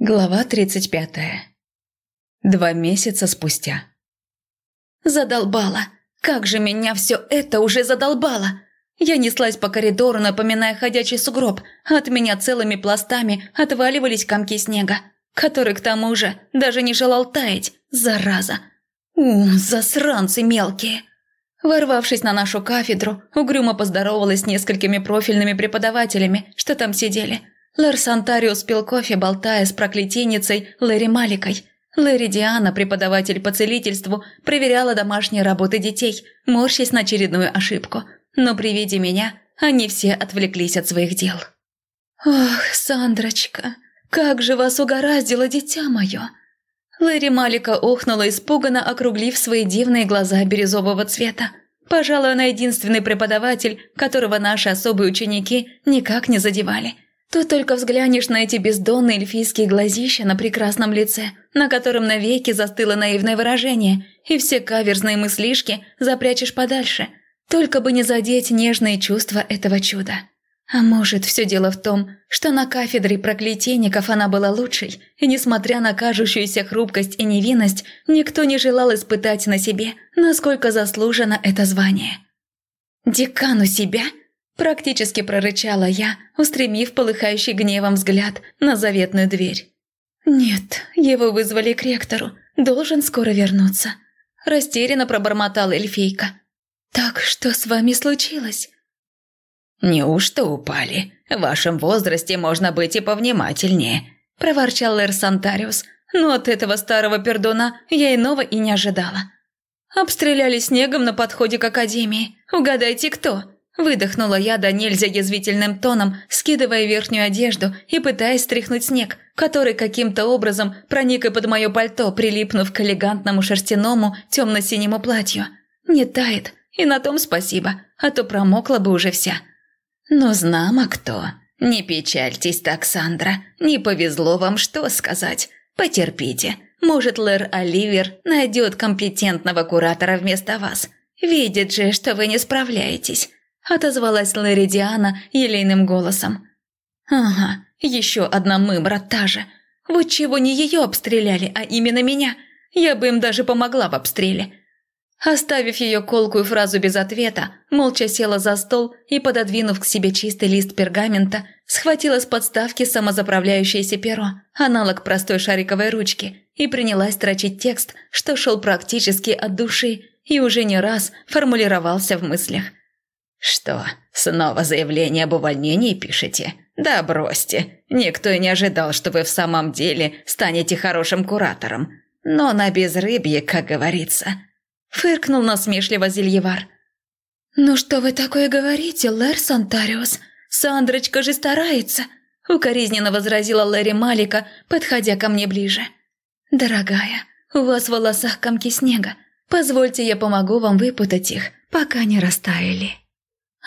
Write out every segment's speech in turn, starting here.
Глава 35. Два месяца спустя. Задолбала. Как же меня все это уже задолбало. Я неслась по коридору, напоминая ходячий сугроб. От меня целыми пластами отваливались комки снега, который к тому же даже не желал таять. Зараза. У, засранцы мелкие. Ворвавшись на нашу кафедру, угрюмо поздоровалась с несколькими профильными преподавателями, что там сидели – Лэр Антариус пил кофе, болтая с проклятийницей Лэри Маликой. Лэри Диана, преподаватель по целительству, проверяла домашние работы детей, морщась на очередную ошибку. Но при виде меня они все отвлеклись от своих дел. «Ох, Сандрочка, как же вас угораздило, дитя мое!» Лэри Малика охнула, испуганно округлив свои дивные глаза бирюзового цвета. Пожалуй, она единственный преподаватель, которого наши особые ученики никак не задевали – Тут только взглянешь на эти бездонные эльфийские глазища на прекрасном лице, на котором навеки застыло наивное выражение, и все каверзные мыслишки запрячешь подальше, только бы не задеть нежные чувства этого чуда. А может, все дело в том, что на кафедре проклятийников она была лучшей, и несмотря на кажущуюся хрупкость и невинность, никто не желал испытать на себе, насколько заслужено это звание. «Декану себя?» Практически прорычала я, устремив полыхающий гневом взгляд на заветную дверь. «Нет, его вызвали к ректору. Должен скоро вернуться». Растерянно пробормотала эльфийка. «Так что с вами случилось?» «Неужто упали? В вашем возрасте можно быть и повнимательнее», – проворчал Эр Сантариус. Но от этого старого пердуна я иного и не ожидала. «Обстреляли снегом на подходе к академии. Угадайте, кто?» Выдохнула я до нельзя язвительным тоном, скидывая верхнюю одежду и пытаясь стряхнуть снег, который каким-то образом проник и под мое пальто, прилипнув к элегантному шерстяному темно-синему платью. Не тает, и на том спасибо, а то промокла бы уже вся. Но знамо кто. Не печальтесь так, Сандра, не повезло вам что сказать. Потерпите, может, Лэр Оливер найдет компетентного куратора вместо вас. Видит же, что вы не справляетесь отозвалась Лэри Диана елейным голосом. «Ага, еще одна мымра та же. Вот чего не ее обстреляли, а именно меня. Я бы им даже помогла в обстреле». Оставив ее колкую фразу без ответа, молча села за стол и, пододвинув к себе чистый лист пергамента, схватила с подставки самозаправляющееся перо, аналог простой шариковой ручки, и принялась строчить текст, что шел практически от души и уже не раз формулировался в мыслях. «Что, снова заявление об увольнении пишете? Да бросьте. Никто и не ожидал, что вы в самом деле станете хорошим куратором. Но на безрыбье, как говорится». Фыркнул насмешливо Зельевар. «Ну что вы такое говорите, Лэр Сантариус? Сандрочка же старается!» Укоризненно возразила Лэри Малика, подходя ко мне ближе. «Дорогая, у вас в волосах комки снега. Позвольте, я помогу вам выпутать их, пока не растаяли».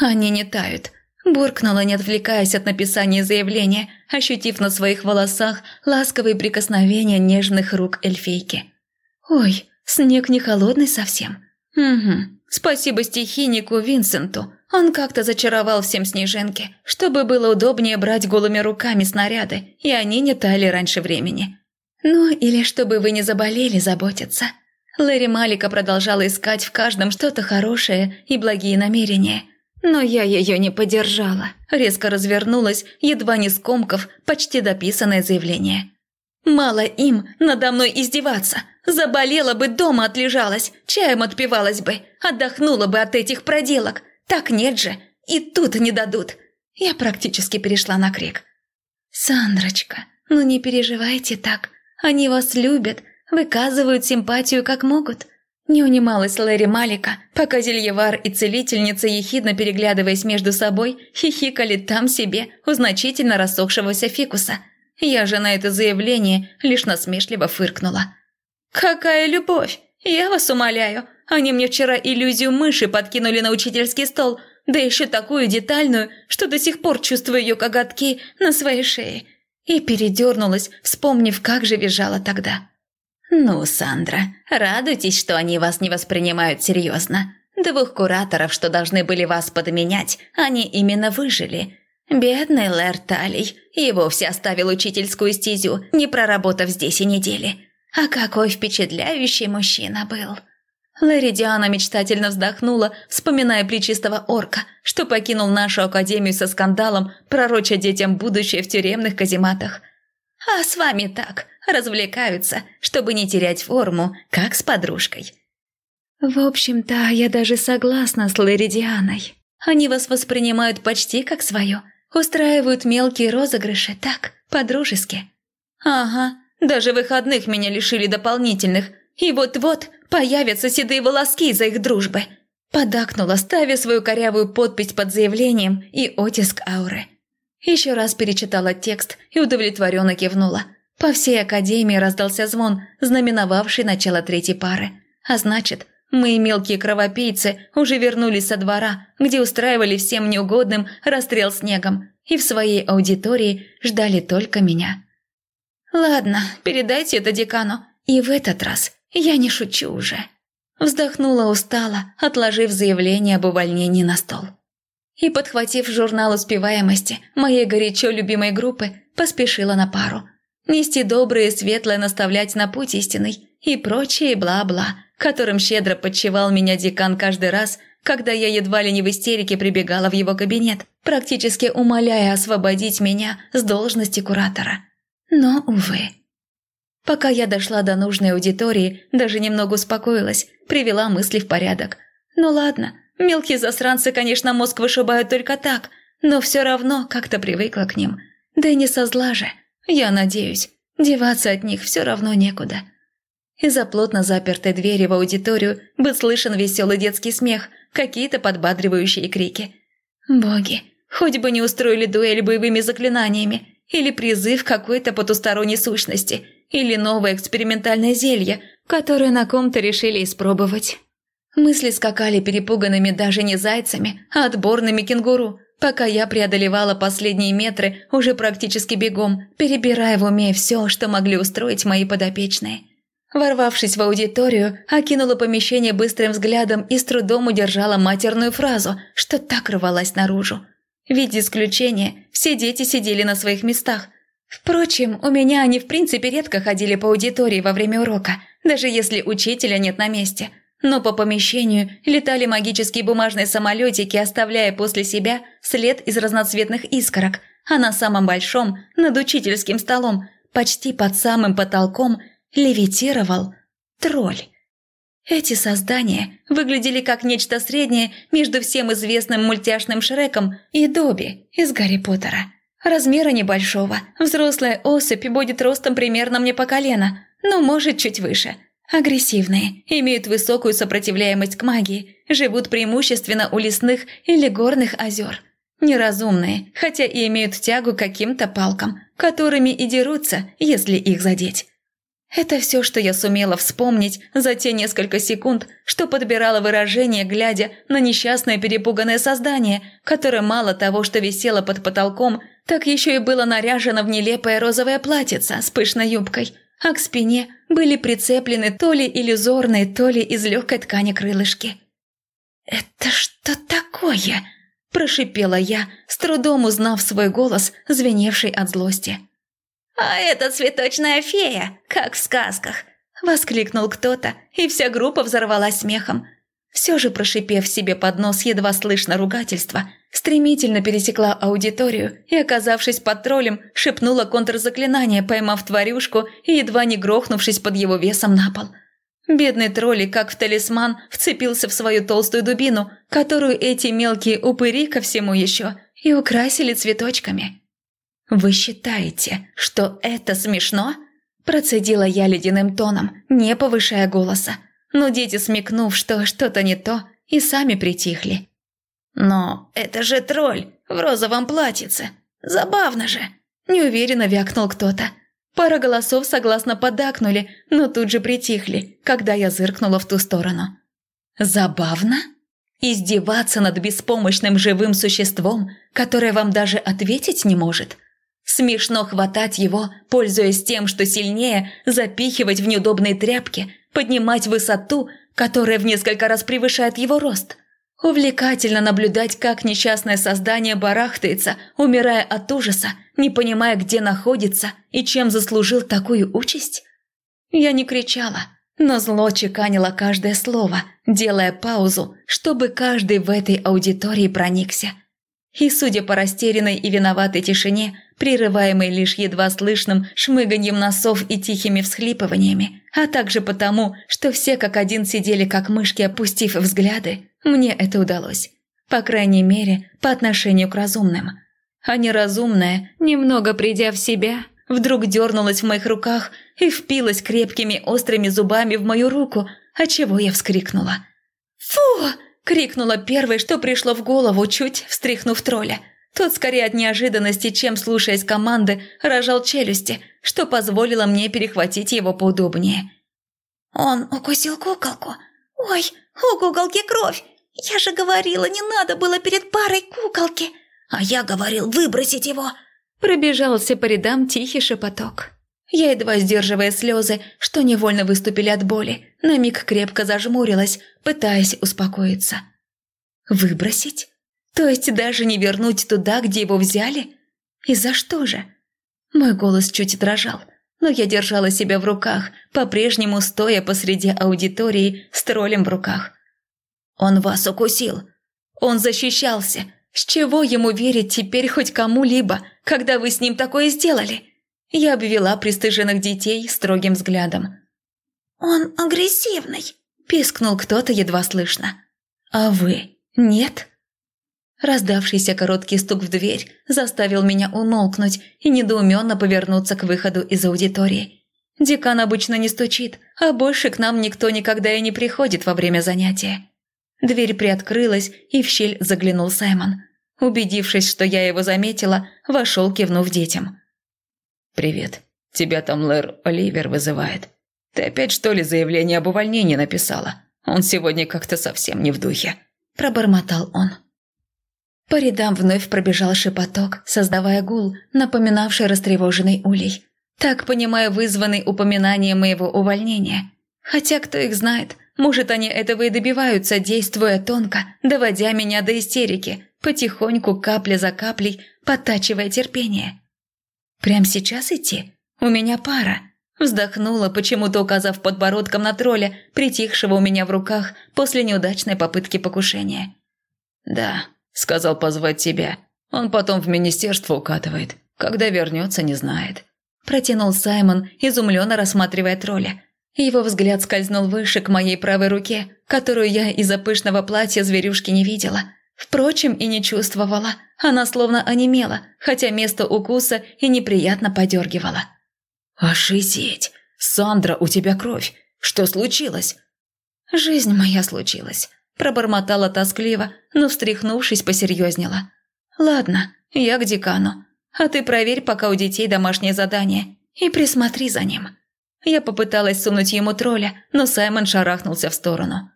«Они не тают», – буркнула, не отвлекаясь от написания заявления, ощутив на своих волосах ласковые прикосновения нежных рук эльфейки. «Ой, снег не холодный совсем». «Угу, спасибо стихийнику Винсенту. Он как-то зачаровал всем снежинки, чтобы было удобнее брать голыми руками снаряды, и они не тали раньше времени». «Ну, или чтобы вы не заболели заботиться». Лэри Малика продолжала искать в каждом что-то хорошее и благие намерения – но я ее не поддержала. Резко развернулась, едва не скомкав почти дописанное заявление. «Мало им надо мной издеваться. Заболела бы, дома отлежалась, чаем отпивалась бы, отдохнула бы от этих проделок. Так нет же, и тут не дадут». Я практически перешла на крик. «Сандрочка, ну не переживайте так. Они вас любят, выказывают симпатию как могут. Не унималась Лэри Малика, пока Зельевар и целительница, ехидно переглядываясь между собой, хихикали там себе у значительно рассохшегося фикуса. Я же на это заявление лишь насмешливо фыркнула. «Какая любовь! Я вас умоляю! Они мне вчера иллюзию мыши подкинули на учительский стол, да еще такую детальную, что до сих пор чувствую ее коготки на своей шее». И передернулась, вспомнив, как же визжала тогда. «Ну, Сандра, радуйтесь, что они вас не воспринимают серьезно. Двух кураторов, что должны были вас подменять, они именно выжили. Бедный Лэр Талий и вовсе оставил учительскую стезю, не проработав здесь и недели. А какой впечатляющий мужчина был. Лэри Диана мечтательно вздохнула, вспоминая причистого орка, что покинул нашу академию со скандалом, пророча детям будущее в тюремных казематах. А с вами так, развлекаются, чтобы не терять форму, как с подружкой. В общем-то, я даже согласна с Лэри Дианой. Они вас воспринимают почти как свое, устраивают мелкие розыгрыши, так, по-дружески. Ага, даже выходных меня лишили дополнительных, и вот-вот появятся седые волоски из-за их дружбы. Подакнула, ставя свою корявую подпись под заявлением и оттиск ауры. Еще раз перечитала текст и удовлетворенно кивнула. По всей академии раздался звон, знаменовавший начало третьей пары. А значит, мы, мелкие кровопийцы, уже вернулись со двора, где устраивали всем неугодным расстрел снегом, и в своей аудитории ждали только меня. «Ладно, передайте это декану, и в этот раз я не шучу уже». Вздохнула устало, отложив заявление об увольнении на стол. И, подхватив журнал успеваемости моей горячо любимой группы, поспешила на пару. Нести доброе и светлое наставлять на путь истинный и прочее бла-бла, которым щедро подчевал меня декан каждый раз, когда я едва ли не в истерике прибегала в его кабинет, практически умоляя освободить меня с должности куратора. Но, увы. Пока я дошла до нужной аудитории, даже немного успокоилась, привела мысли в порядок. Ну ладно, мелкие засранцы, конечно, мозг вышибают только так, но все равно как-то привыкла к ним. Да и не со зла же. Я надеюсь, деваться от них все равно некуда. Из-за плотно запертой двери в аудиторию был слышен веселый детский смех, какие-то подбадривающие крики. Боги, хоть бы не устроили дуэль боевыми заклинаниями, или призыв какой-то потусторонней сущности, или новое экспериментальное зелье, которое на ком-то решили испробовать. Мысли скакали перепуганными даже не зайцами, а отборными кенгуру, пока я преодолевала последние метры уже практически бегом, перебирая в уме все, что могли устроить мои подопечные. Ворвавшись в аудиторию, окинула помещение быстрым взглядом и с трудом удержала матерную фразу, что так рвалась наружу. В виде исключения, все дети сидели на своих местах. Впрочем, у меня они в принципе редко ходили по аудитории во время урока, даже если учителя нет на месте. Но по помещению летали магические бумажные самолетики, оставляя после себя след из разноцветных искорок, а на самом большом, над учительским столом, почти под самым потолком, левитировал тролль. Эти создания выглядели как нечто среднее между всем известным мультяшным Шреком и Добби из Гарри Поттера. Размера небольшого, взрослая особь будет ростом примерно мне по колено, но может чуть выше. Агрессивные, имеют высокую сопротивляемость к магии, живут преимущественно у лесных или горных озер. Неразумные, хотя и имеют тягу к каким-то палкам, которыми и дерутся, если их задеть. Это все, что я сумела вспомнить за те несколько секунд, что подбирала выражение, глядя на несчастное перепуганное создание, которое мало того, что висело под потолком, так еще и было наряжено в нелепое розовое платьице с пышной юбкой, а к спине были прицеплены то ли иллюзорные, то ли из легкой ткани крылышки. «Это что такое?» – прошипела я, с трудом узнав свой голос, звеневший от злости. «А это цветочная фея, как в сказках!» – воскликнул кто-то, и вся группа взорвалась смехом. Все же, прошипев себе под нос едва слышно ругательство, стремительно пересекла аудиторию и, оказавшись под троллем, шепнула контрзаклинание, поймав тварюшку и едва не грохнувшись под его весом на пол. Бедный тролли, как в талисман, вцепился в свою толстую дубину, которую эти мелкие упыри ко всему еще и украсили цветочками. «Вы считаете, что это смешно?» Процедила я ледяным тоном, не повышая голоса. Но дети, смекнув, что что-то не то, и сами притихли. «Но это же тролль в розовом платьице. Забавно же!» Неуверенно вякнул кто-то. Пара голосов согласно подакнули, но тут же притихли, когда я зыркнула в ту сторону. «Забавно?» Издеваться над беспомощным живым существом, которое вам даже ответить не может – Смешно хватать его, пользуясь тем, что сильнее, запихивать в неудобные тряпки, поднимать высоту, которая в несколько раз превышает его рост. Увлекательно наблюдать, как несчастное создание барахтается, умирая от ужаса, не понимая, где находится и чем заслужил такую участь. Я не кричала, но зло чеканило каждое слово, делая паузу, чтобы каждый в этой аудитории проникся. И, судя по растерянной и виноватой тишине, прерываемой лишь едва слышным шмыганьем носов и тихими всхлипываниями, а также потому, что все как один сидели как мышки, опустив взгляды, мне это удалось. По крайней мере, по отношению к разумным. А неразумная, немного придя в себя, вдруг дернулась в моих руках и впилась крепкими острыми зубами в мою руку, отчего я вскрикнула. «Фу!» – крикнула первой, что пришло в голову, чуть встряхнув тролля. Тот скорее от неожиданности, чем слушаясь команды, рожал челюсти, что позволило мне перехватить его поудобнее. «Он укусил куколку. Ой, у куколки кровь! Я же говорила, не надо было перед парой куколки. А я говорил выбросить его!» Пробежался по рядам тихий шепоток. Я, едва сдерживая слезы, что невольно выступили от боли, на миг крепко зажмурилась, пытаясь успокоиться. «Выбросить? То есть даже не вернуть туда, где его взяли? И за что же?» Мой голос чуть дрожал, но я держала себя в руках, по-прежнему стоя посреди аудитории с троллем в руках. «Он вас укусил. Он защищался. С чего ему верить теперь хоть кому-либо, когда вы с ним такое сделали?» Я обвела пристыженных детей строгим взглядом. «Он агрессивный», – пискнул кто-то едва слышно. «А вы? Нет?» Раздавшийся короткий стук в дверь заставил меня умолкнуть и недоуменно повернуться к выходу из аудитории. Декан обычно не стучит, а больше к нам никто никогда и не приходит во время занятия. Дверь приоткрылась, и в щель заглянул Саймон. Убедившись, что я его заметила, вошел, кивнув детям. «Привет. Тебя там Лэр Оливер вызывает. Ты опять, что ли, заявление об увольнении написала? Он сегодня как-то совсем не в духе», – пробормотал он. По рядам вновь пробежал шепоток, создавая гул, напоминавший растревоженный улей. Так, понимаю, вызванный упоминанием моего увольнения. Хотя, кто их знает, может, они этого и добиваются, действуя тонко, доводя меня до истерики, потихоньку, капля за каплей, подтачивая терпение. «Прям сейчас идти? У меня пара». Вздохнула, почему-то указав подбородком на тролля, притихшего у меня в руках после неудачной попытки покушения. «Да», – сказал позвать тебя. Он потом в министерство укатывает. Когда вернется, не знает». Протянул Саймон, изумленно рассматривая тролля. Его взгляд скользнул выше к моей правой руке, которую я из-за пышного платья зверюшки не видела – Впрочем, и не чувствовала. Она словно онемела, хотя место укуса и неприятно подергивала. «Ошизеть! Сандра, у тебя кровь! Что случилось?» «Жизнь моя случилась», – пробормотала тоскливо, но, встряхнувшись, посерьезнела. «Ладно, я к декану. А ты проверь пока у детей домашнее задание и присмотри за ним». Я попыталась сунуть ему тролля, но Саймон шарахнулся в сторону.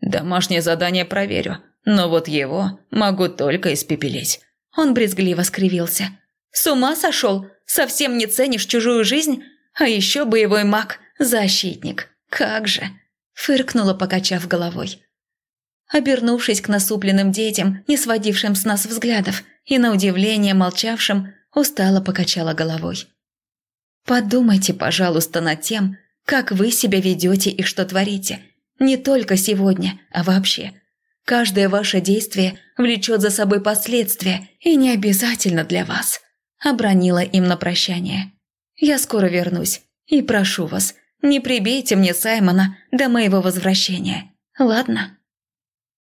«Домашнее задание проверю, но вот его могу только испепелить». Он брезгливо скривился. «С ума сошел? Совсем не ценишь чужую жизнь? А еще боевой маг, защитник. Как же!» Фыркнула, покачав головой. Обернувшись к насупленным детям, не сводившим с нас взглядов, и на удивление молчавшим, устало покачала головой. «Подумайте, пожалуйста, над тем, как вы себя ведете и что творите. Не только сегодня, а вообще. Каждое ваше действие влечет за собой последствия и не обязательно для вас», – обронила им на прощание. «Я скоро вернусь и прошу вас, не прибейте мне Саймона до моего возвращения, ладно?»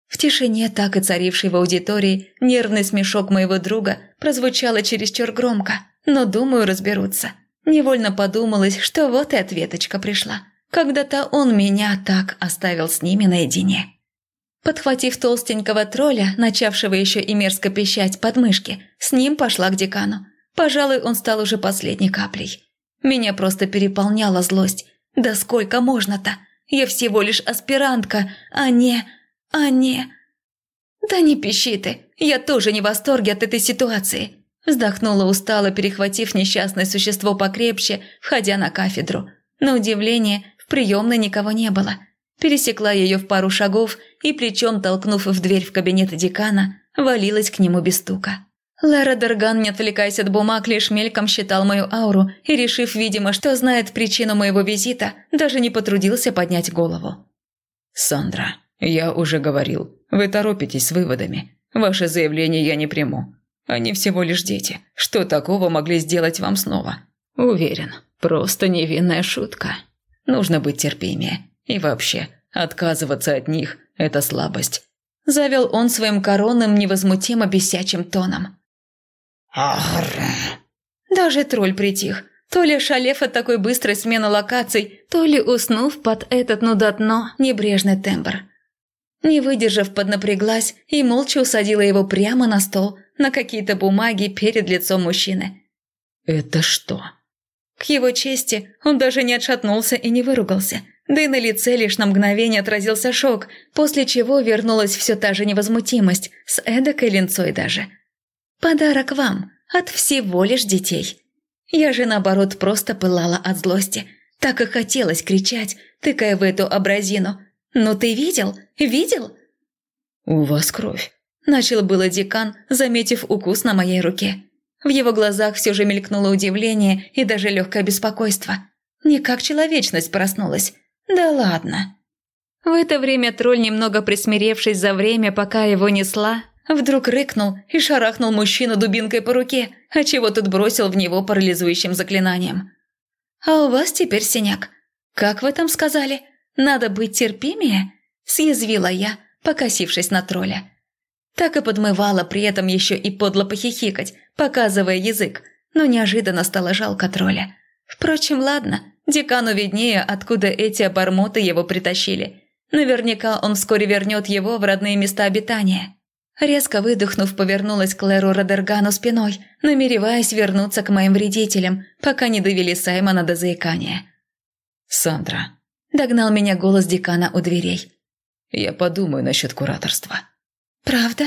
В тишине, так и царившей в аудитории, нервный смешок моего друга прозвучало чересчур громко, но, думаю, разберутся. Невольно подумалось, что вот и ответочка пришла. Когда-то он меня так оставил с ними наедине. Подхватив толстенького тролля, начавшего еще и мерзко пищать под мышки, с ним пошла к декану. Пожалуй, он стал уже последней каплей. Меня просто переполняла злость. Да сколько можно-то? Я всего лишь аспирантка, а не... а не... Да не пищи ты, я тоже не в восторге от этой ситуации. Вздохнула устало, перехватив несчастное существо покрепче, входя на кафедру. На удивление, в приемной никого не было. Пересекла ее в пару шагов и, плечом толкнув в дверь в кабинет декана, валилась к нему без стука. Лара Дерган, не отвлекаясь от бумаг, лишь мельком считал мою ауру и, решив, видимо, что знает причину моего визита, даже не потрудился поднять голову. «Сандра, я уже говорил, вы торопитесь с выводами. Ваше заявление я не приму. Они всего лишь дети. Что такого могли сделать вам снова? Уверен, просто невинная шутка. Нужно быть терпимее. И вообще, отказываться от них – это слабость. Завел он своим коронным невозмутимо бесячим тоном. Даже тролль притих. То ли шалев от такой быстрой смены локаций, то ли уснув под этот нудотно небрежный тембр. Не выдержав, поднапряглась и молча усадила его прямо на стол, на какие-то бумаги перед лицом мужчины. «Это что?» К его чести, он даже не отшатнулся и не выругался. Да и на лице лишь на мгновение отразился шок, после чего вернулась все та же невозмутимость, с эдакой линцой даже. «Подарок вам, от всего лишь детей». Я же, наоборот, просто пылала от злости. Так и хотелось кричать, тыкая в эту образину. «Ну ты видел? Видел?» «У вас кровь», – начал было декан, заметив укус на моей руке. В его глазах все же мелькнуло удивление и даже легкое беспокойство. Не как человечность проснулась. Да ладно. В это время тролль, немного присмиревшись за время, пока его несла, вдруг рыкнул и шарахнул мужчину дубинкой по руке, а чего тут бросил в него парализующим заклинанием. «А у вас теперь синяк. Как вы там сказали? Надо быть терпимее?» – съязвила я, покосившись на тролля. Так и подмывала при этом еще и подло похихикать, показывая язык, но неожиданно стало жалко тролля. Впрочем, ладно, декану виднее, откуда эти обормоты его притащили. Наверняка он вскоре вернет его в родные места обитания. Резко выдохнув, повернулась к Леру Родергану спиной, намереваясь вернуться к моим вредителям, пока не довели Саймона до заикания. «Сандра», – догнал меня голос декана у дверей. «Я подумаю насчет кураторства». «Правда?»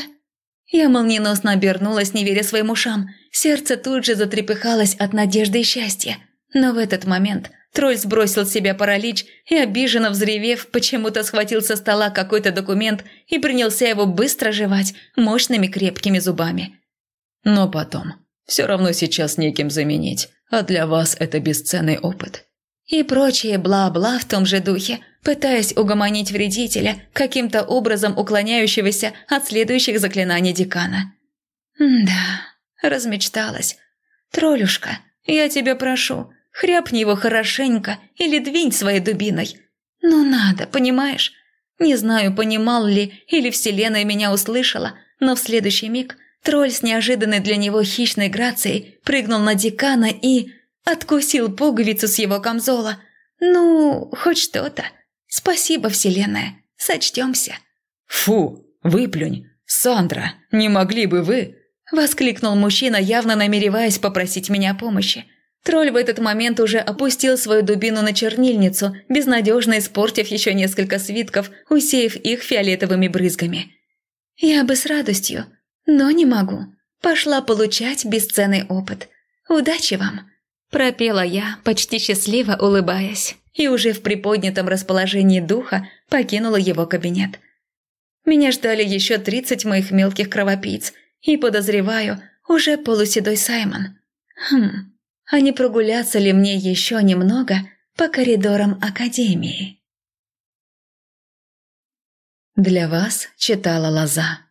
Я молниеносно обернулась, не веря своим ушам. Сердце тут же затрепыхалось от надежды и счастья. Но в этот момент тролль сбросил с себя паралич и, обиженно взревев, почему-то схватил со стола какой-то документ и принялся его быстро жевать мощными крепкими зубами. «Но потом. Все равно сейчас неким заменить, а для вас это бесценный опыт и прочее бла-бла в том же духе, пытаясь угомонить вредителя, каким-то образом уклоняющегося от следующих заклинаний декана. «Да, размечталась. Тролюшка, я тебя прошу, хряпни его хорошенько или двинь своей дубиной. Ну надо, понимаешь? Не знаю, понимал ли или вселенная меня услышала, но в следующий миг тролль с неожиданной для него хищной грацией прыгнул на декана и Откусил пуговицу с его камзола. Ну, хоть что-то. Спасибо, Вселенная. Сочтемся. Фу, выплюнь. Сандра, не могли бы вы... Воскликнул мужчина, явно намереваясь попросить меня помощи. Тролль в этот момент уже опустил свою дубину на чернильницу, безнадежно испортив еще несколько свитков, усеяв их фиолетовыми брызгами. «Я бы с радостью, но не могу. Пошла получать бесценный опыт. Удачи вам!» Пропела я, почти счастливо улыбаясь, и уже в приподнятом расположении духа покинула его кабинет. Меня ждали еще тридцать моих мелких кровопийц, и, подозреваю, уже полуседой Саймон. Хм, а не прогуляться ли мне еще немного по коридорам Академии? Для вас читала Лоза.